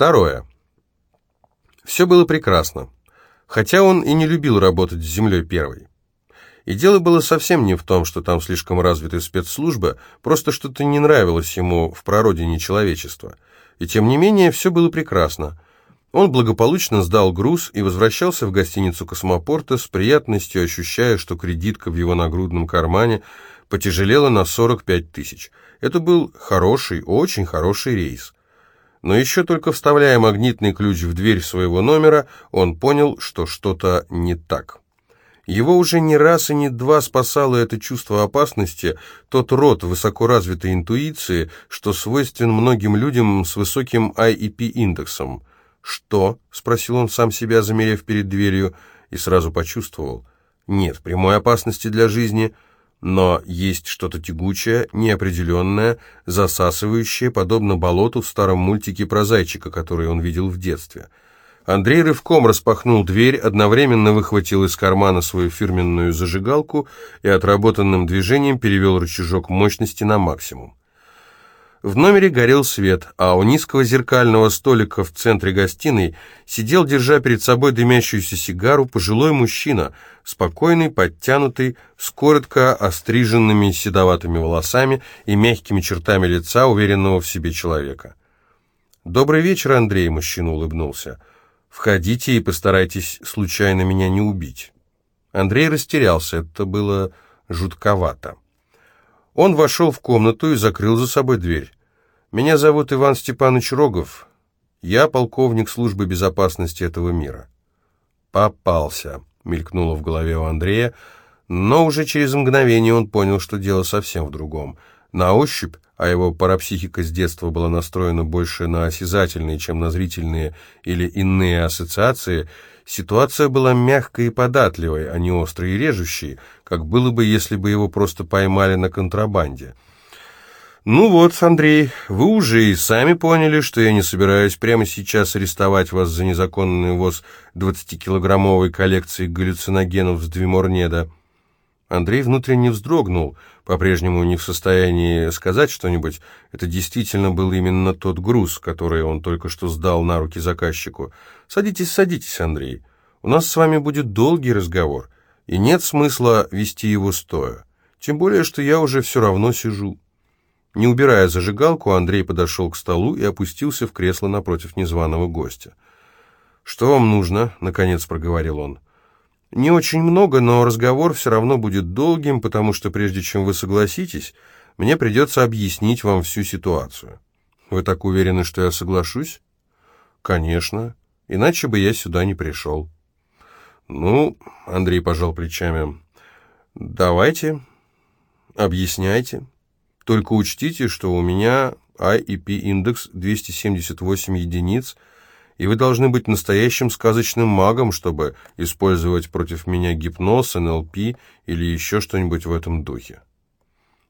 Второе. Все было прекрасно, хотя он и не любил работать с землей первой. И дело было совсем не в том, что там слишком развиты спецслужбы, просто что-то не нравилось ему в прародине человечества. И тем не менее, все было прекрасно. Он благополучно сдал груз и возвращался в гостиницу космопорта с приятностью ощущая, что кредитка в его нагрудном кармане потяжелела на 45 тысяч. Это был хороший, очень хороший рейс. Но еще только вставляя магнитный ключ в дверь своего номера, он понял, что что-то не так. Его уже не раз и не два спасало это чувство опасности, тот род высокоразвитой интуиции, что свойствен многим людям с высоким IEP-индексом. «Что?» — спросил он сам себя, замерев перед дверью, и сразу почувствовал. «Нет прямой опасности для жизни», — но есть что-то тягучее, неопределенное, засасывающее, подобно болоту в старом мультике про зайчика, который он видел в детстве. Андрей рывком распахнул дверь, одновременно выхватил из кармана свою фирменную зажигалку и отработанным движением перевел рычажок мощности на максимум. В номере горел свет, а у низкого зеркального столика в центре гостиной сидел, держа перед собой дымящуюся сигару, пожилой мужчина, спокойный, подтянутый, с коротко остриженными седоватыми волосами и мягкими чертами лица уверенного в себе человека. «Добрый вечер, Андрей», — мужчина улыбнулся. «Входите и постарайтесь случайно меня не убить». Андрей растерялся, это было жутковато. Он вошел в комнату и закрыл за собой дверь. «Меня зовут Иван Степанович Рогов. Я полковник службы безопасности этого мира». «Попался», — мелькнуло в голове у Андрея, но уже через мгновение он понял, что дело совсем в другом. На ощупь, а его парапсихика с детства была настроена больше на осязательные, чем на зрительные или иные ассоциации, Ситуация была мягкой и податливой, а не острой и режущей, как было бы, если бы его просто поймали на контрабанде. «Ну вот, Андрей, вы уже и сами поняли, что я не собираюсь прямо сейчас арестовать вас за незаконный ввоз 20-килограммовой коллекции галлюциногенов с Двиморнеда». Андрей внутренне вздрогнул, по-прежнему не в состоянии сказать что-нибудь. Это действительно был именно тот груз, который он только что сдал на руки заказчику. «Садитесь, садитесь, Андрей. У нас с вами будет долгий разговор, и нет смысла вести его стоя. Тем более, что я уже все равно сижу». Не убирая зажигалку, Андрей подошел к столу и опустился в кресло напротив незваного гостя. «Что вам нужно?» — наконец проговорил он. Не очень много, но разговор все равно будет долгим, потому что прежде чем вы согласитесь, мне придется объяснить вам всю ситуацию. Вы так уверены, что я соглашусь? Конечно, иначе бы я сюда не пришел. Ну, Андрей пожал плечами, давайте, объясняйте. Только учтите, что у меня IEP-индекс 278 единиц – и вы должны быть настоящим сказочным магом, чтобы использовать против меня гипноз, НЛП или еще что-нибудь в этом духе.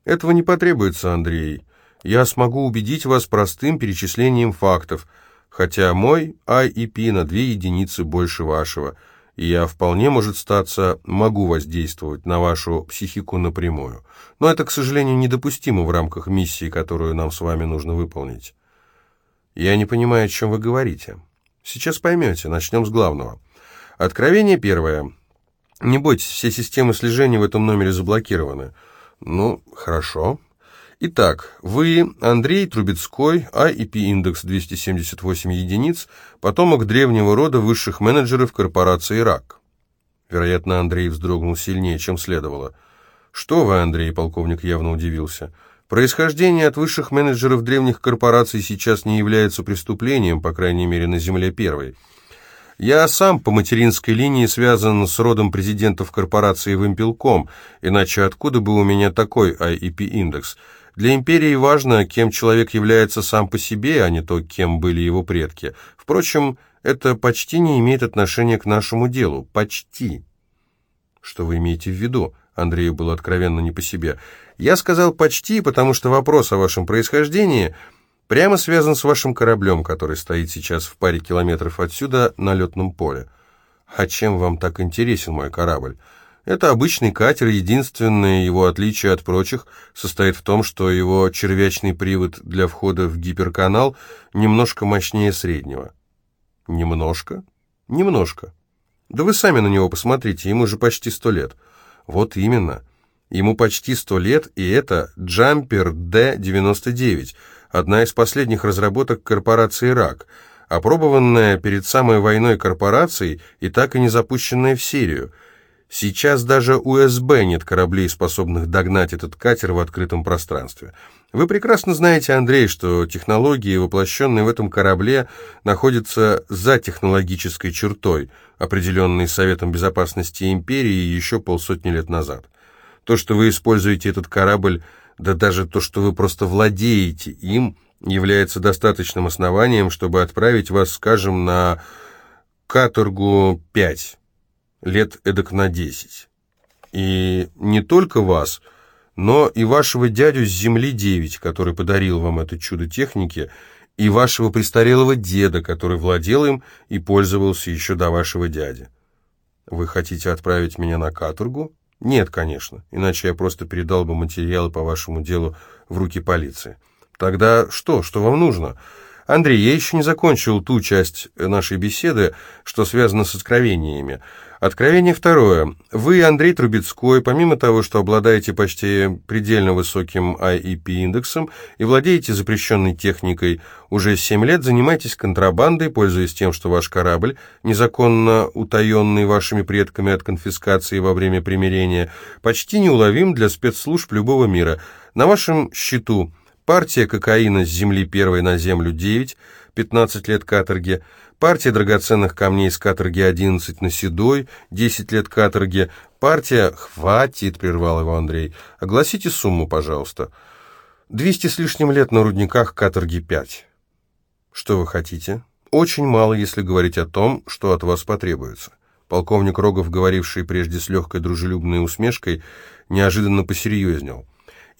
Этого не потребуется, Андрей. Я смогу убедить вас простым перечислением фактов, хотя мой IEP на две единицы больше вашего, я вполне, может статься, могу воздействовать на вашу психику напрямую. Но это, к сожалению, недопустимо в рамках миссии, которую нам с вами нужно выполнить. Я не понимаю, о чем вы говорите. Сейчас поймете. Начнем с главного. Откровение первое. Не бойтесь, все системы слежения в этом номере заблокированы. Ну, хорошо. Итак, вы Андрей Трубецкой, IEP-индекс 278 единиц, потомок древнего рода высших менеджеров корпорации «РАК». Вероятно, Андрей вздрогнул сильнее, чем следовало. «Что вы, Андрей?» — полковник явно удивился. Происхождение от высших менеджеров древних корпораций сейчас не является преступлением, по крайней мере, на Земле первой. Я сам по материнской линии связан с родом президентов корпорации Вимпелком, иначе откуда бы у меня такой IEP-индекс? Для империи важно, кем человек является сам по себе, а не то, кем были его предки. Впрочем, это почти не имеет отношения к нашему делу. Почти. Что вы имеете в виду? Андрею было откровенно не по себе. «Я сказал почти, потому что вопрос о вашем происхождении прямо связан с вашим кораблем, который стоит сейчас в паре километров отсюда на летном поле. А чем вам так интересен мой корабль? Это обычный катер, единственное его отличие от прочих состоит в том, что его червячный привод для входа в гиперканал немножко мощнее среднего. Немножко? Немножко. Да вы сами на него посмотрите, ему же почти сто лет. Вот именно. Ему почти сто лет, и это Джампер Д-99, одна из последних разработок корпорации «РАК», опробованная перед самой войной корпорацией и так и не запущенная в серию – Сейчас даже у СБ нет кораблей, способных догнать этот катер в открытом пространстве. Вы прекрасно знаете, Андрей, что технологии, воплощенные в этом корабле, находятся за технологической чертой, определенной Советом Безопасности Империи еще полсотни лет назад. То, что вы используете этот корабль, да даже то, что вы просто владеете им, является достаточным основанием, чтобы отправить вас, скажем, на каторгу 5 лет эдак на десять. И не только вас, но и вашего дядю с Земли 9, который подарил вам это чудо техники, и вашего престарелого деда, который владел им и пользовался еще до вашего дяди. Вы хотите отправить меня на каторгу? Нет, конечно, иначе я просто передал бы материалы по вашему делу в руки полиции. Тогда что, что вам нужно?» Андрей, я еще не закончил ту часть нашей беседы, что связано с откровениями. Откровение второе. Вы, Андрей Трубецкой, помимо того, что обладаете почти предельно высоким IEP-индексом и владеете запрещенной техникой, уже 7 лет занимаетесь контрабандой, пользуясь тем, что ваш корабль, незаконно утаенный вашими предками от конфискации во время примирения, почти неуловим для спецслужб любого мира. На вашем счету партия кокаина с земли первой на землю 9, 15 лет каторги, партия драгоценных камней с каторги 11 на Седой, 10 лет каторги, партия... Хватит, прервал его Андрей. Огласите сумму, пожалуйста. 200 с лишним лет на рудниках каторги 5. Что вы хотите? Очень мало, если говорить о том, что от вас потребуется. Полковник Рогов, говоривший прежде с легкой дружелюбной усмешкой, неожиданно посерьезнел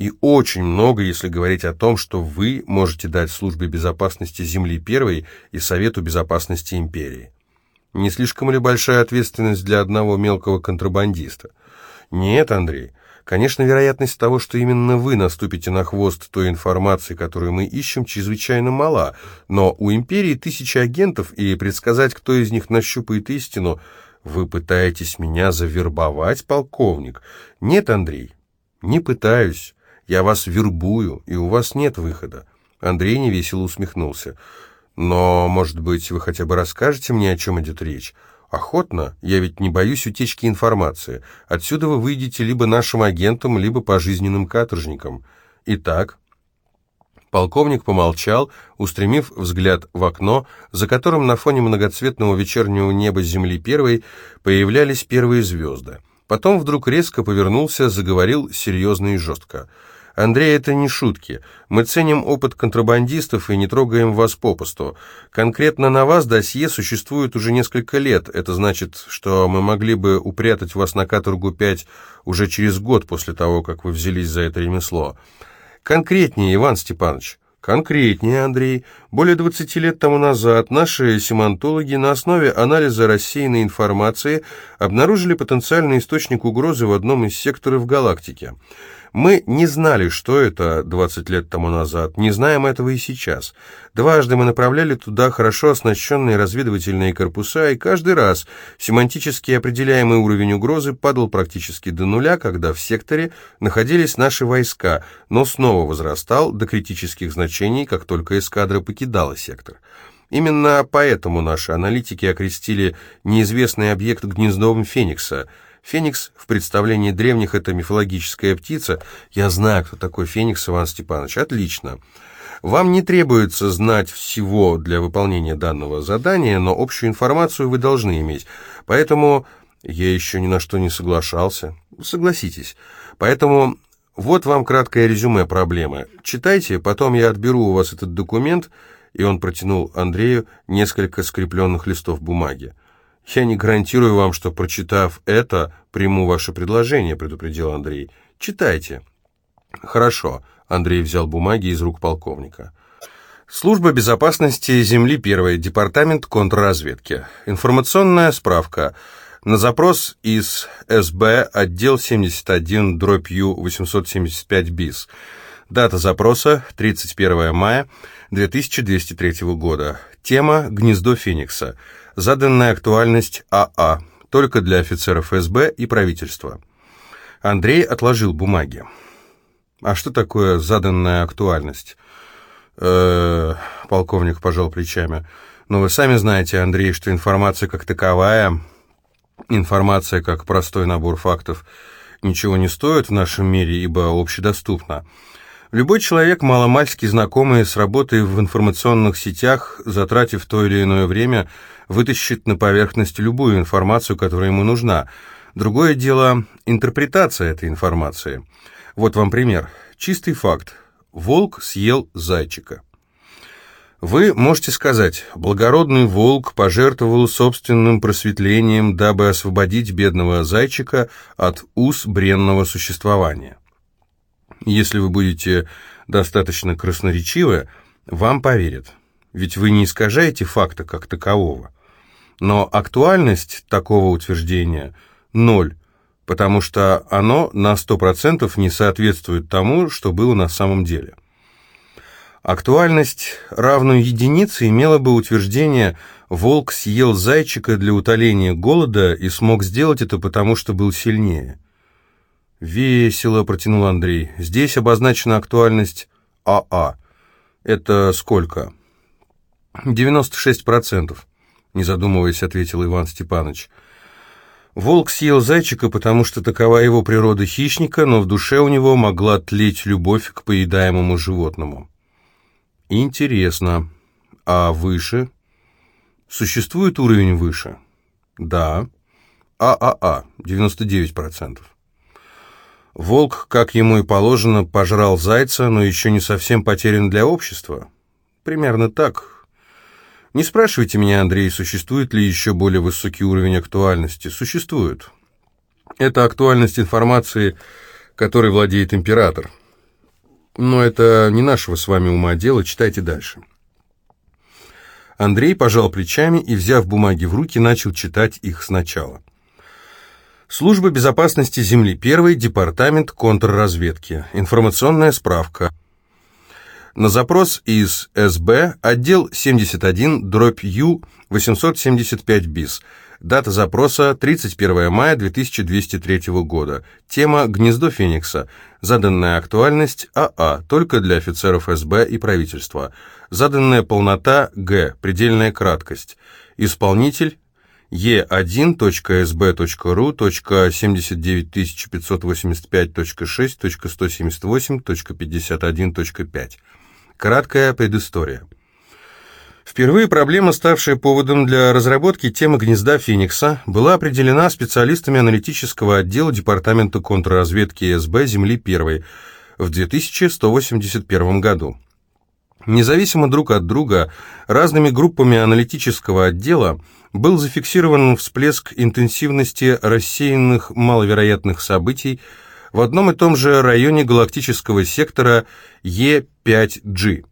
и очень много, если говорить о том, что вы можете дать службе безопасности Земли Первой и Совету безопасности Империи. Не слишком ли большая ответственность для одного мелкого контрабандиста? Нет, Андрей. Конечно, вероятность того, что именно вы наступите на хвост той информации, которую мы ищем, чрезвычайно мала, но у Империи тысячи агентов, и предсказать, кто из них нащупает истину, вы пытаетесь меня завербовать, полковник? Нет, Андрей, не пытаюсь. Я вас вербую, и у вас нет выхода». Андрей невесело усмехнулся. «Но, может быть, вы хотя бы расскажете мне, о чем идет речь?» «Охотно. Я ведь не боюсь утечки информации. Отсюда вы выйдете либо нашим агентом, либо пожизненным каторжником. Итак...» Полковник помолчал, устремив взгляд в окно, за которым на фоне многоцветного вечернего неба Земли Первой появлялись первые звезды. Потом вдруг резко повернулся, заговорил серьезно и жестко – Андрей, это не шутки. Мы ценим опыт контрабандистов и не трогаем вас попусту. Конкретно на вас досье существует уже несколько лет. Это значит, что мы могли бы упрятать вас на каторгу 5 уже через год после того, как вы взялись за это ремесло. Конкретнее, Иван Степанович. Конкретнее, Андрей. Более 20 лет тому назад наши семантологи на основе анализа рассеянной информации обнаружили потенциальный источник угрозы в одном из секторов галактики. Мы не знали, что это 20 лет тому назад, не знаем этого и сейчас. Дважды мы направляли туда хорошо оснащенные разведывательные корпуса, и каждый раз семантически определяемый уровень угрозы падал практически до нуля, когда в секторе находились наши войска, но снова возрастал до критических значений, как только эскадра покидала сектор. Именно поэтому наши аналитики окрестили неизвестный объект гнездовым Феникса – Феникс в представлении древних – это мифологическая птица. Я знаю, кто такой Феникс, Иван Степанович. Отлично. Вам не требуется знать всего для выполнения данного задания, но общую информацию вы должны иметь. Поэтому я еще ни на что не соглашался. Согласитесь. Поэтому вот вам краткое резюме проблемы. Читайте, потом я отберу у вас этот документ, и он протянул Андрею несколько скрепленных листов бумаги. «Я не гарантирую вам, что, прочитав это, приму ваше предложение», — предупредил Андрей. «Читайте». «Хорошо», — Андрей взял бумаги из рук полковника. Служба безопасности Земли 1, Департамент контрразведки. Информационная справка. На запрос из СБ отдел 71 дробь Ю 875 БИС. Дата запроса 31 мая 2203 года. Тема «Гнездо Феникса». Заданная актуальность АА. А. Только для офицеров СБ и правительства. Андрей отложил бумаги. А что такое заданная актуальность? Э -э, полковник пожал плечами. Но вы сами знаете, Андрей, что информация как таковая Информация, как простой набор фактов, ничего не стоит в нашем мире, ибо общедоступна. Любой человек, маломальски знакомый с работой в информационных сетях, затратив то или иное время, вытащит на поверхность любую информацию, которая ему нужна. Другое дело – интерпретация этой информации. Вот вам пример. Чистый факт. Волк съел зайчика. Вы можете сказать, благородный волк пожертвовал собственным просветлением, дабы освободить бедного зайчика от уз бренного существования. Если вы будете достаточно красноречивы, вам поверят, ведь вы не искажаете факта как такового. Но актуальность такого утверждения – ноль, потому что оно на 100% не соответствует тому, что было на самом деле. Актуальность, равную единице, имела бы утверждение «волк съел зайчика для утоления голода и смог сделать это, потому что был сильнее». «Весело», — протянул Андрей. «Здесь обозначена актуальность АА. А. Это сколько?» «96%, не задумываясь, ответил Иван Степанович. Волк съел зайчика, потому что такова его природа хищника, но в душе у него могла тлеть любовь к поедаемому животному. Интересно. А выше? Существует уровень выше? Да. ААА, 99%. Волк, как ему и положено, пожрал зайца, но еще не совсем потерян для общества. Примерно так. Не спрашивайте меня, Андрей, существует ли еще более высокий уровень актуальности. Существует. Это актуальность информации, которой владеет император. Но это не нашего с вами ума дело, читайте дальше. Андрей пожал плечами и, взяв бумаги в руки, начал читать их сначала. Служба безопасности Земли, первый департамент контрразведки, информационная справка. На запрос из СБ, отдел 71, дробь Ю, 875 БИС, Дата запроса 31 мая 2203 года. Тема «Гнездо Феникса». Заданная актуальность АА, а, только для офицеров СБ и правительства. Заданная полнота Г, предельная краткость. Исполнитель e1.sb.ru.795.6.178.51.5. Краткая предыстория. Впервые проблема, ставшая поводом для разработки темы гнезда Феникса, была определена специалистами аналитического отдела Департамента контрразведки СБ Земли-1 в 2181 году. Независимо друг от друга, разными группами аналитического отдела был зафиксирован всплеск интенсивности рассеянных маловероятных событий в одном и том же районе галактического сектора Е5G.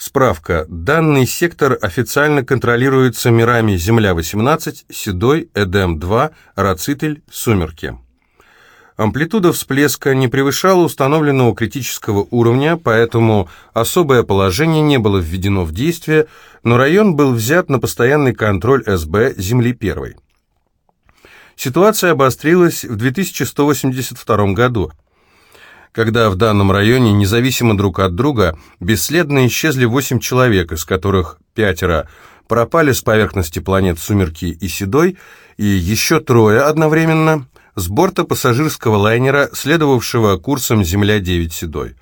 Справка. Данный сектор официально контролируется мирами Земля-18, Седой, Эдем-2, Рацитель, Сумерки. Амплитуда всплеска не превышала установленного критического уровня, поэтому особое положение не было введено в действие, но район был взят на постоянный контроль СБ Земли-1. Ситуация обострилась в 2182 году – когда в данном районе, независимо друг от друга, бесследно исчезли восемь человек, из которых пятеро пропали с поверхности планет Сумерки и Седой, и еще трое одновременно с борта пассажирского лайнера, следовавшего курсом Земля-9 Седой.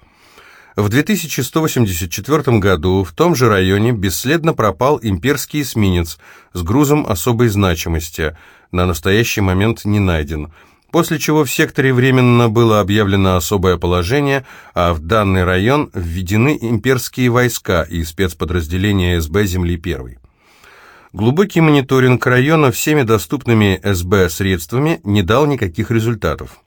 В 2184 году в том же районе бесследно пропал имперский эсминец с грузом особой значимости, на настоящий момент не найден – после чего в секторе временно было объявлено особое положение, а в данный район введены имперские войска и спецподразделения СБ Земли-1. Глубокий мониторинг района всеми доступными СБ средствами не дал никаких результатов.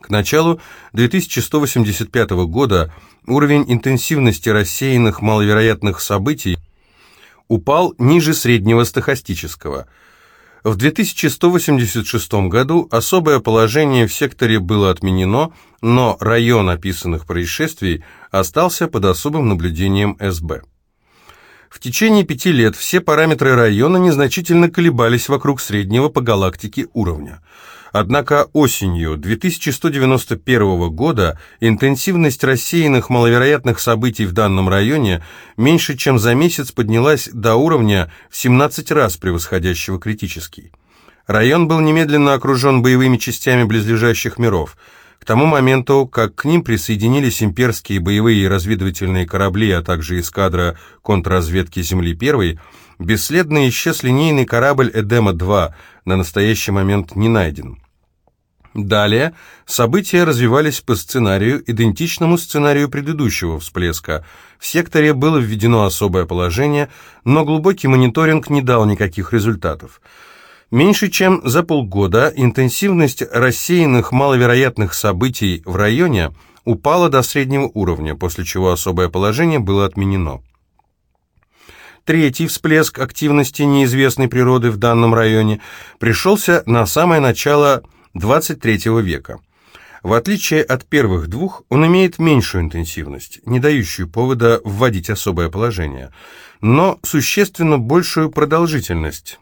К началу 2185 года уровень интенсивности рассеянных маловероятных событий упал ниже среднего стохастического – В 2186 году особое положение в секторе было отменено, но район описанных происшествий остался под особым наблюдением СБ. В течение пяти лет все параметры района незначительно колебались вокруг среднего по галактике уровня. Однако осенью 2191 года интенсивность рассеянных маловероятных событий в данном районе меньше чем за месяц поднялась до уровня в 17 раз превосходящего критический. Район был немедленно окружен боевыми частями близлежащих миров. К тому моменту, как к ним присоединились имперские боевые и разведывательные корабли, а также эскадра контрразведки Земли-1, бесследно исчез линейный корабль «Эдема-2», на настоящий момент не найден. Далее события развивались по сценарию, идентичному сценарию предыдущего всплеска. В секторе было введено особое положение, но глубокий мониторинг не дал никаких результатов. Меньше чем за полгода интенсивность рассеянных маловероятных событий в районе упала до среднего уровня, после чего особое положение было отменено. Третий всплеск активности неизвестной природы в данном районе пришелся на самое начало 23 века. В отличие от первых двух, он имеет меньшую интенсивность, не дающую повода вводить особое положение, но существенно большую продолжительность.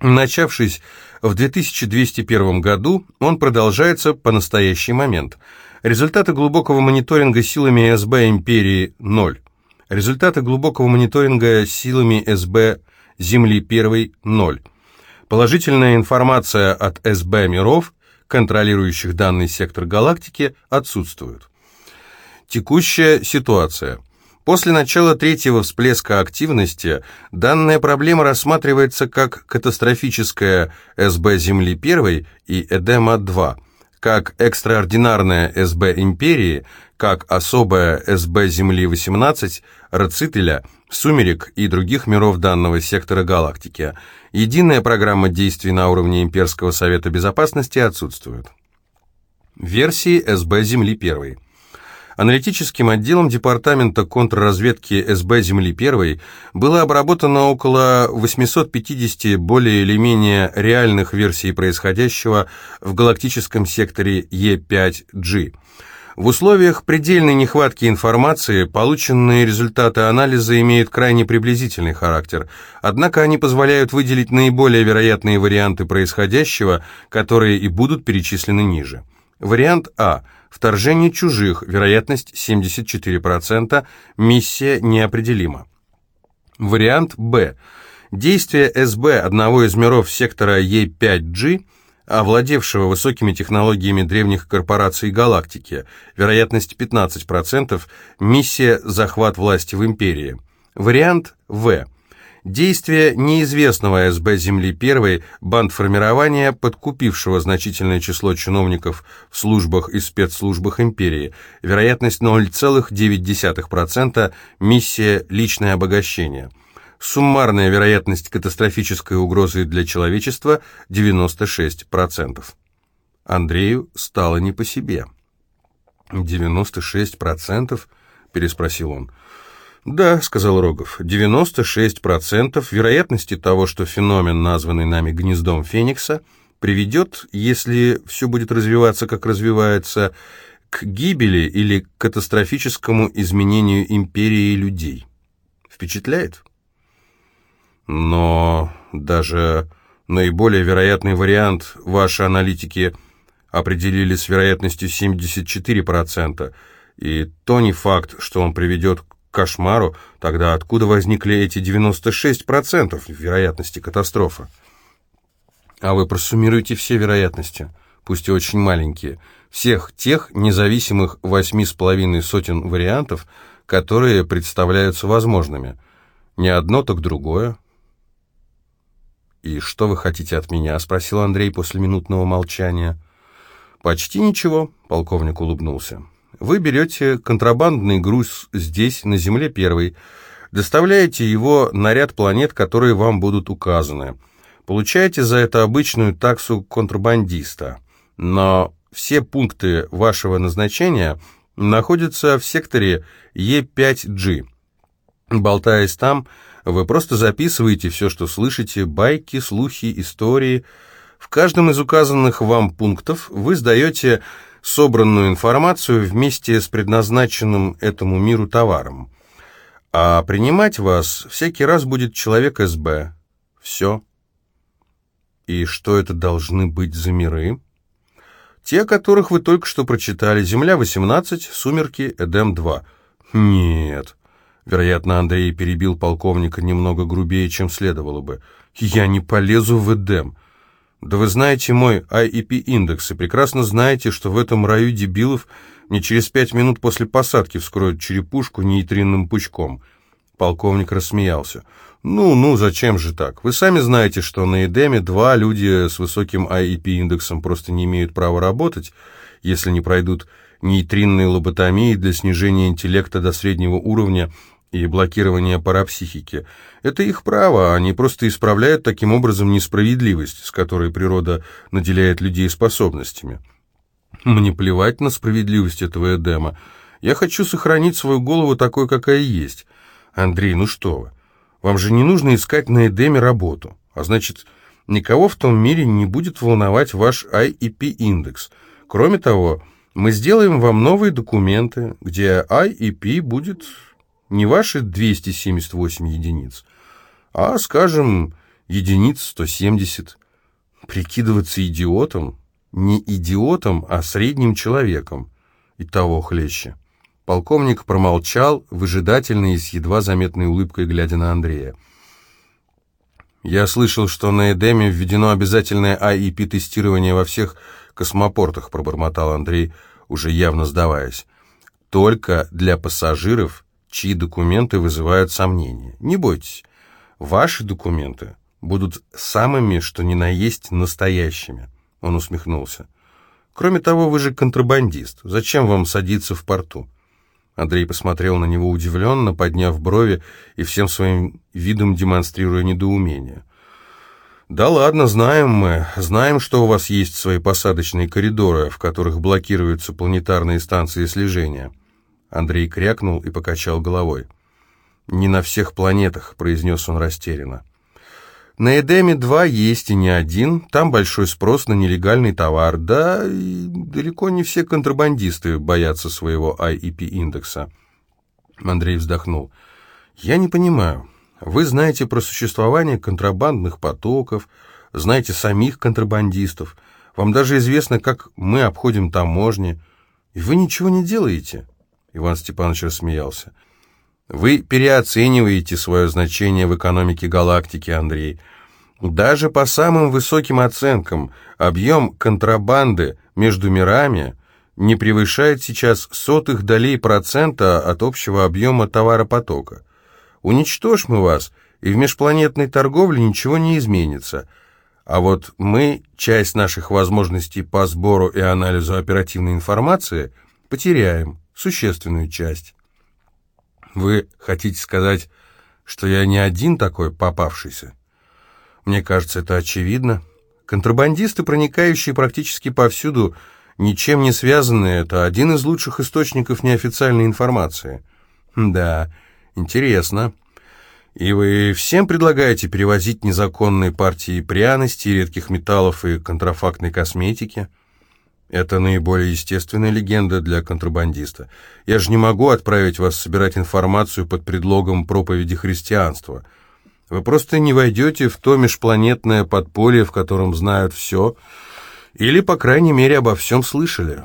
Начавшись в 2201 году, он продолжается по настоящий момент. Результаты глубокого мониторинга силами СБ империи – 0. Результаты глубокого мониторинга силами СБ Земли 1 – 0. Положительная информация от СБ миров, контролирующих данный сектор галактики, отсутствует. Текущая ситуация. После начала третьего всплеска активности данная проблема рассматривается как катастрофическая СБ Земли-1 и Эдема-2, как экстраординарная СБ Империи, как особая СБ Земли-18, Рацителя, Сумерек и других миров данного сектора галактики – Единая программа действий на уровне Имперского совета безопасности отсутствует. Версии СБ Земли 1. Аналитическим отделом Департамента контрразведки СБ Земли 1 было обработано около 850 более или менее реальных версий происходящего в галактическом секторе Е5G. В условиях предельной нехватки информации полученные результаты анализа имеют крайне приблизительный характер, однако они позволяют выделить наиболее вероятные варианты происходящего, которые и будут перечислены ниже. Вариант А. Вторжение чужих, вероятность 74%, миссия неопределима. Вариант Б. Действие СБ одного из миров сектора Е5G – овладевшего высокими технологиями древних корпораций галактики, вероятность 15%, миссия «Захват власти в империи». Вариант В. Действие неизвестного СБ Земли-1 бандформирования, подкупившего значительное число чиновников в службах и спецслужбах империи, вероятность 0,9%, миссия «Личное обогащение». Суммарная вероятность катастрофической угрозы для человечества 96%. Андрею стало не по себе. «96%?» – переспросил он. «Да», — сказал Рогов, — «96% вероятности того, что феномен, названный нами гнездом Феникса, приведет, если все будет развиваться, как развивается, к гибели или к катастрофическому изменению империи людей. Впечатляет?» Но даже наиболее вероятный вариант ваши аналитики определили с вероятностью 74%, и то не факт, что он приведет к кошмару, тогда откуда возникли эти 96% вероятности катастрофы? А вы просуммируйте все вероятности, пусть и очень маленькие, всех тех независимых восьми с половиной сотен вариантов, которые представляются возможными. Не одно, так другое. «И что вы хотите от меня?» — спросил Андрей после минутного молчания. «Почти ничего», — полковник улыбнулся. «Вы берете контрабандный груз здесь, на Земле первый, доставляете его на ряд планет, которые вам будут указаны. Получаете за это обычную таксу контрабандиста. Но все пункты вашего назначения находятся в секторе Е5G. Болтаясь там, Вы просто записываете все, что слышите, байки, слухи, истории. В каждом из указанных вам пунктов вы сдаете собранную информацию вместе с предназначенным этому миру товаром. А принимать вас всякий раз будет человек СБ. Все. И что это должны быть за миры? Те, которых вы только что прочитали. Земля-18, Сумерки, Эдем-2. Нет. Вероятно, Андрей перебил полковника немного грубее, чем следовало бы. Я не полезу в Эдем. Да вы знаете мой IEP-индекс и прекрасно знаете, что в этом раю дебилов не через пять минут после посадки вскроют черепушку нейтринным пучком. Полковник рассмеялся. «Ну, ну, зачем же так? Вы сами знаете, что на Эдеме два люди с высоким IEP-индексом просто не имеют права работать, если не пройдут нейтринные лоботомии для снижения интеллекта до среднего уровня и блокирования парапсихики. Это их право, они просто исправляют таким образом несправедливость, с которой природа наделяет людей способностями. Мне плевать на справедливость этого Эдема. Я хочу сохранить свою голову такой, какая есть. Андрей, ну что вы? Вам же не нужно искать на Эдеме работу. А значит, никого в том мире не будет волновать ваш IEP-индекс. Кроме того, мы сделаем вам новые документы, где IEP будет не ваши 278 единиц, а, скажем, единиц 170. Прикидываться идиотом? Не идиотом, а средним человеком. И того хлеще. Полковник промолчал, выжидательно и с едва заметной улыбкой, глядя на Андрея. «Я слышал, что на Эдеме введено обязательное АИП-тестирование во всех космопортах», пробормотал Андрей, уже явно сдаваясь. «Только для пассажиров, чьи документы вызывают сомнения. Не бойтесь, ваши документы будут самыми, что ни на есть, настоящими». Он усмехнулся. «Кроме того, вы же контрабандист. Зачем вам садиться в порту?» Андрей посмотрел на него удивленно, подняв брови и всем своим видом демонстрируя недоумение. «Да ладно, знаем мы. Знаем, что у вас есть свои посадочные коридоры, в которых блокируются планетарные станции слежения». Андрей крякнул и покачал головой. «Не на всех планетах», — произнес он растерянно. На Эдеме-2 есть и не один, там большой спрос на нелегальный товар, да и далеко не все контрабандисты боятся своего IEP-индекса. Андрей вздохнул. «Я не понимаю. Вы знаете про существование контрабандных потоков, знаете самих контрабандистов, вам даже известно, как мы обходим таможни, и вы ничего не делаете?» Иван Степанович рассмеялся. Вы переоцениваете свое значение в экономике галактики, Андрей. Даже по самым высоким оценкам объем контрабанды между мирами не превышает сейчас сотых долей процента от общего объема товаропотока. Уничтожь мы вас, и в межпланетной торговле ничего не изменится. А вот мы часть наших возможностей по сбору и анализу оперативной информации потеряем, существенную часть. Вы хотите сказать, что я не один такой попавшийся? Мне кажется, это очевидно. Контрабандисты, проникающие практически повсюду, ничем не связанные, это один из лучших источников неофициальной информации. Да, интересно. И вы всем предлагаете перевозить незаконные партии пряностей, редких металлов и контрафактной косметики? Это наиболее естественная легенда для контрабандиста. Я же не могу отправить вас собирать информацию под предлогом проповеди христианства. Вы просто не войдете в то межпланетное подполье, в котором знают все, или, по крайней мере, обо всем слышали.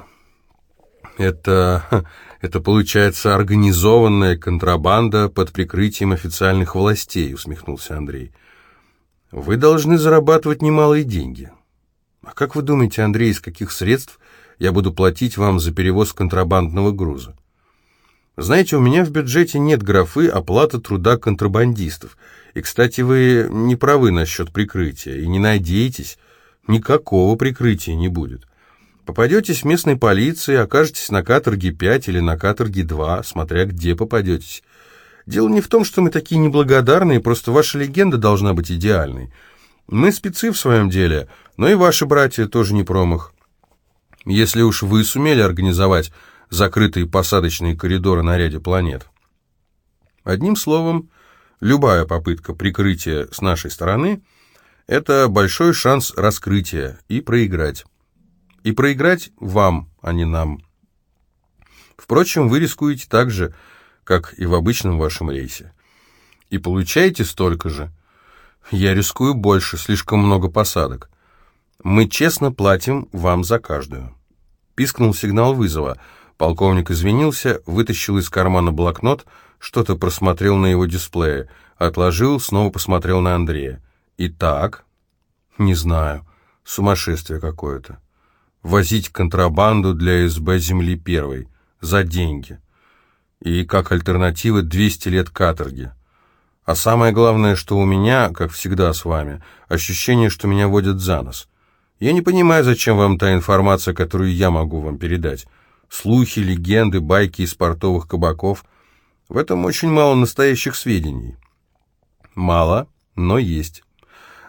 Это, это получается организованная контрабанда под прикрытием официальных властей, усмехнулся Андрей. Вы должны зарабатывать немалые деньги. А как вы думаете, Андрей, из каких средств я буду платить вам за перевоз контрабандного груза? Знаете, у меня в бюджете нет графы оплата труда контрабандистов. И, кстати, вы не правы насчет прикрытия. И не надейтесь, никакого прикрытия не будет. Попадетесь местной полиции, окажетесь на каторге 5 или на каторге 2, смотря где попадетесь. Дело не в том, что мы такие неблагодарные, просто ваша легенда должна быть идеальной. Мы спецы в своем деле, но и ваши братья тоже не промах. Если уж вы сумели организовать закрытые посадочные коридоры на ряде планет. Одним словом, Любая попытка прикрытия с нашей стороны – это большой шанс раскрытия и проиграть. И проиграть вам, а не нам. Впрочем, вы рискуете так же, как и в обычном вашем рейсе. И получаете столько же. Я рискую больше, слишком много посадок. Мы честно платим вам за каждую. Пискнул сигнал вызова. Полковник извинился, вытащил из кармана блокнот, что-то просмотрел на его дисплее, отложил, снова посмотрел на Андрея. «Итак?» «Не знаю. Сумасшествие какое-то. Возить контрабанду для СБ земли первой. За деньги. И как альтернатива 200 лет каторги. А самое главное, что у меня, как всегда с вами, ощущение, что меня водят за нос. Я не понимаю, зачем вам та информация, которую я могу вам передать. Слухи, легенды, байки из портовых кабаков. В этом очень мало настоящих сведений. Мало, но есть.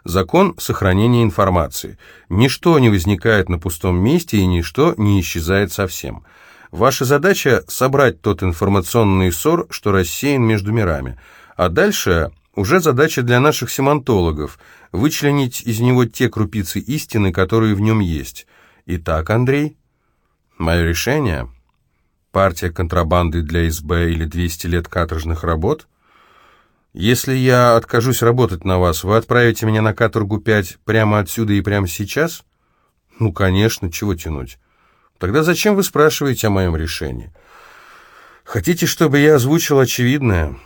Закон сохранения информации. Ничто не возникает на пустом месте и ничто не исчезает совсем. Ваша задача – собрать тот информационный ссор, что рассеян между мирами – а дальше уже задача для наших семантологов – вычленить из него те крупицы истины, которые в нем есть. Итак, Андрей, мое решение – партия контрабанды для СБ или 200 лет каторжных работ – если я откажусь работать на вас, вы отправите меня на каторгу 5 прямо отсюда и прямо сейчас? Ну, конечно, чего тянуть? Тогда зачем вы спрашиваете о моем решении? Хотите, чтобы я озвучил очевидное?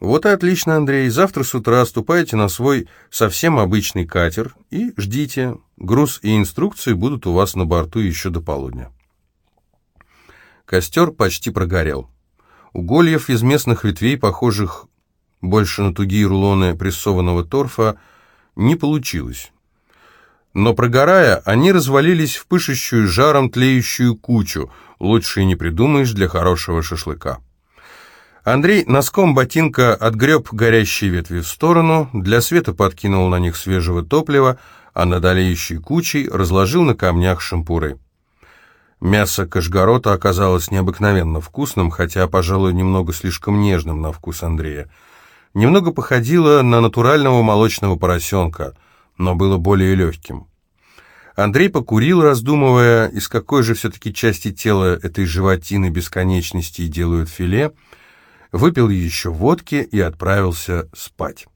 «Вот и отлично, Андрей. Завтра с утра ступайте на свой совсем обычный катер и ждите. Груз и инструкции будут у вас на борту еще до полудня». Костер почти прогорел. Угольев из местных ветвей, похожих больше на тугие рулоны прессованного торфа, не получилось. Но прогорая, они развалились в пышущую жаром тлеющую кучу, лучше и не придумаешь для хорошего шашлыка. Андрей носком ботинка отгреб горящие ветви в сторону, для света подкинул на них свежего топлива, а над олеющей кучей разложил на камнях шампуры. Мясо кашгарота оказалось необыкновенно вкусным, хотя, пожалуй, немного слишком нежным на вкус Андрея. Немного походило на натурального молочного поросенка, но было более легким. Андрей покурил, раздумывая, из какой же все-таки части тела этой животины бесконечности делают филе, выпил еще водки и отправился спать.